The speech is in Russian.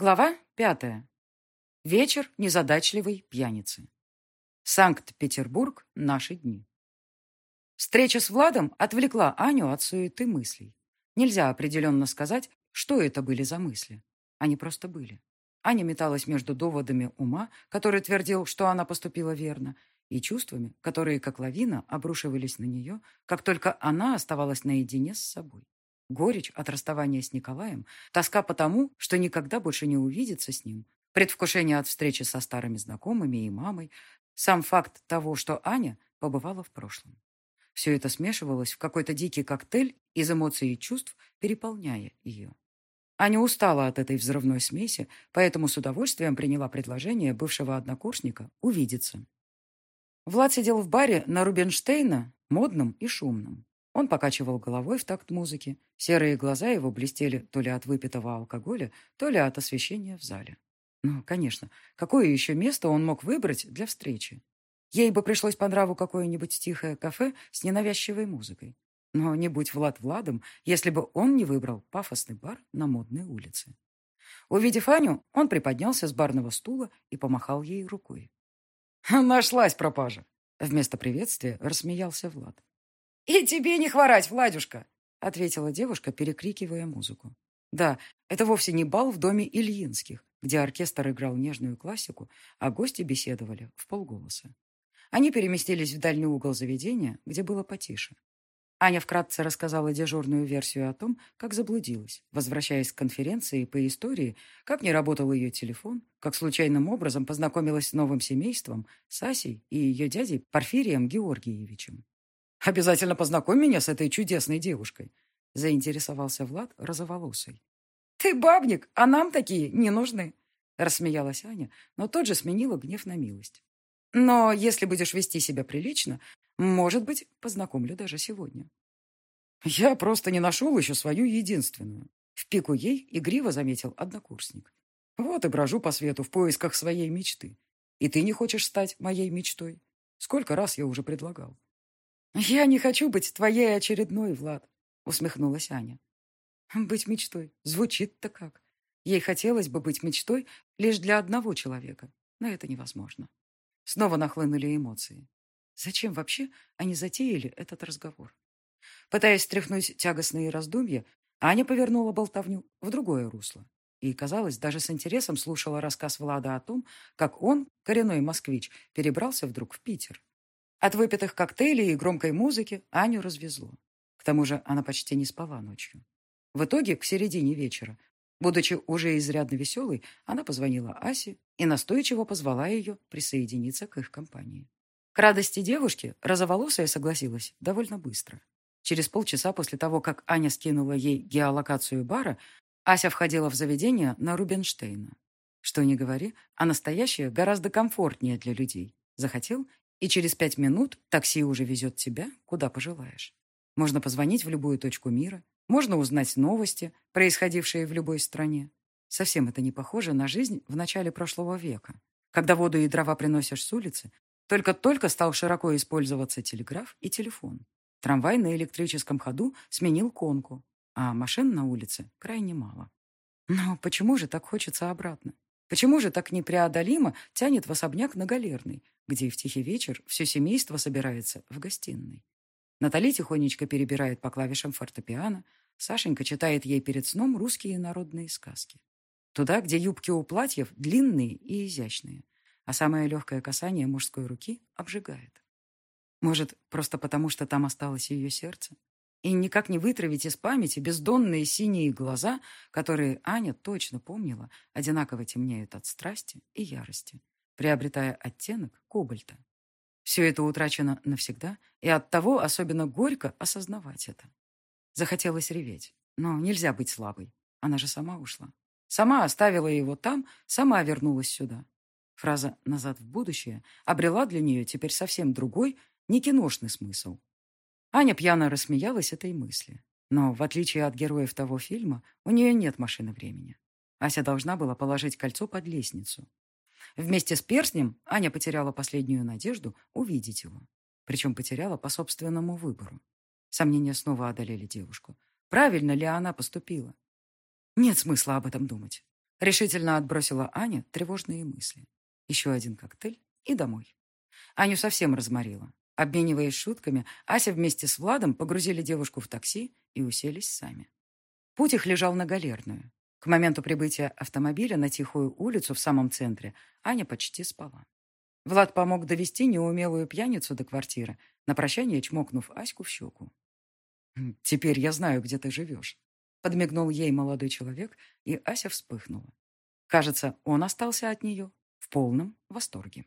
Глава пятая. Вечер незадачливой пьяницы. Санкт-Петербург. Наши дни. Встреча с Владом отвлекла Аню от суеты мыслей. Нельзя определенно сказать, что это были за мысли. Они просто были. Аня металась между доводами ума, который твердил, что она поступила верно, и чувствами, которые, как лавина, обрушивались на нее, как только она оставалась наедине с собой. Горечь от расставания с Николаем, тоска по тому, что никогда больше не увидится с ним, предвкушение от встречи со старыми знакомыми и мамой, сам факт того, что Аня побывала в прошлом. Все это смешивалось в какой-то дикий коктейль из эмоций и чувств, переполняя ее. Аня устала от этой взрывной смеси, поэтому с удовольствием приняла предложение бывшего однокурсника увидеться. Влад сидел в баре на Рубинштейна, модном и шумном. Он покачивал головой в такт музыки. Серые глаза его блестели то ли от выпитого алкоголя, то ли от освещения в зале. Ну, конечно, какое еще место он мог выбрать для встречи? Ей бы пришлось по нраву какое-нибудь тихое кафе с ненавязчивой музыкой. Но не будь Влад Владом, если бы он не выбрал пафосный бар на модной улице. Увидев Аню, он приподнялся с барного стула и помахал ей рукой. «Нашлась пропажа!» Вместо приветствия рассмеялся Влад. «И тебе не хворать, Владюшка!» — ответила девушка, перекрикивая музыку. Да, это вовсе не бал в доме Ильинских, где оркестр играл нежную классику, а гости беседовали в полголоса. Они переместились в дальний угол заведения, где было потише. Аня вкратце рассказала дежурную версию о том, как заблудилась, возвращаясь к конференции по истории, как не работал ее телефон, как случайным образом познакомилась с новым семейством, с и ее дядей Порфирием Георгиевичем. «Обязательно познакомь меня с этой чудесной девушкой», — заинтересовался Влад розоволосый. «Ты бабник, а нам такие не нужны», — рассмеялась Аня, но тот же сменила гнев на милость. «Но если будешь вести себя прилично, может быть, познакомлю даже сегодня». «Я просто не нашел еще свою единственную», — в пику ей игриво заметил однокурсник. «Вот и брожу по свету в поисках своей мечты. И ты не хочешь стать моей мечтой? Сколько раз я уже предлагал?» «Я не хочу быть твоей очередной, Влад», — усмехнулась Аня. «Быть мечтой. Звучит-то как. Ей хотелось бы быть мечтой лишь для одного человека, но это невозможно». Снова нахлынули эмоции. Зачем вообще они затеяли этот разговор? Пытаясь стряхнуть тягостные раздумья, Аня повернула болтовню в другое русло. И, казалось, даже с интересом слушала рассказ Влада о том, как он, коренной москвич, перебрался вдруг в Питер. От выпитых коктейлей и громкой музыки Аню развезло. К тому же она почти не спала ночью. В итоге, к середине вечера, будучи уже изрядно веселой, она позвонила Асе и настойчиво позвала ее присоединиться к их компании. К радости девушки розоволосая согласилась довольно быстро. Через полчаса после того, как Аня скинула ей геолокацию бара, Ася входила в заведение на Рубинштейна. Что ни говори, а настоящее гораздо комфортнее для людей. Захотел и через пять минут такси уже везет тебя, куда пожелаешь. Можно позвонить в любую точку мира, можно узнать новости, происходившие в любой стране. Совсем это не похоже на жизнь в начале прошлого века, когда воду и дрова приносишь с улицы, только-только стал широко использоваться телеграф и телефон. Трамвай на электрическом ходу сменил конку, а машин на улице крайне мало. Но почему же так хочется обратно? Почему же так непреодолимо тянет в особняк на Галерной, где в тихий вечер все семейство собирается в гостиной. Натали тихонечко перебирает по клавишам фортепиано, Сашенька читает ей перед сном русские народные сказки. Туда, где юбки у платьев длинные и изящные, а самое легкое касание мужской руки обжигает. Может, просто потому, что там осталось ее сердце? И никак не вытравить из памяти бездонные синие глаза, которые Аня точно помнила, одинаково темнеют от страсти и ярости приобретая оттенок кобальта. Все это утрачено навсегда, и оттого особенно горько осознавать это. Захотелось реветь, но нельзя быть слабой. Она же сама ушла. Сама оставила его там, сама вернулась сюда. Фраза «назад в будущее» обрела для нее теперь совсем другой, не киношный смысл. Аня пьяно рассмеялась этой мысли. Но, в отличие от героев того фильма, у нее нет машины времени. Ася должна была положить кольцо под лестницу, Вместе с перстнем Аня потеряла последнюю надежду увидеть его. Причем потеряла по собственному выбору. Сомнения снова одолели девушку. Правильно ли она поступила? Нет смысла об этом думать. Решительно отбросила Аня тревожные мысли. Еще один коктейль и домой. Аню совсем разморила. Обмениваясь шутками, Ася вместе с Владом погрузили девушку в такси и уселись сами. Путь их лежал на Галерную. К моменту прибытия автомобиля на тихую улицу в самом центре Аня почти спала. Влад помог довести неумелую пьяницу до квартиры, на прощание чмокнув Аську в щеку. «Хм, «Теперь я знаю, где ты живешь», — подмигнул ей молодой человек, и Ася вспыхнула. Кажется, он остался от нее в полном восторге.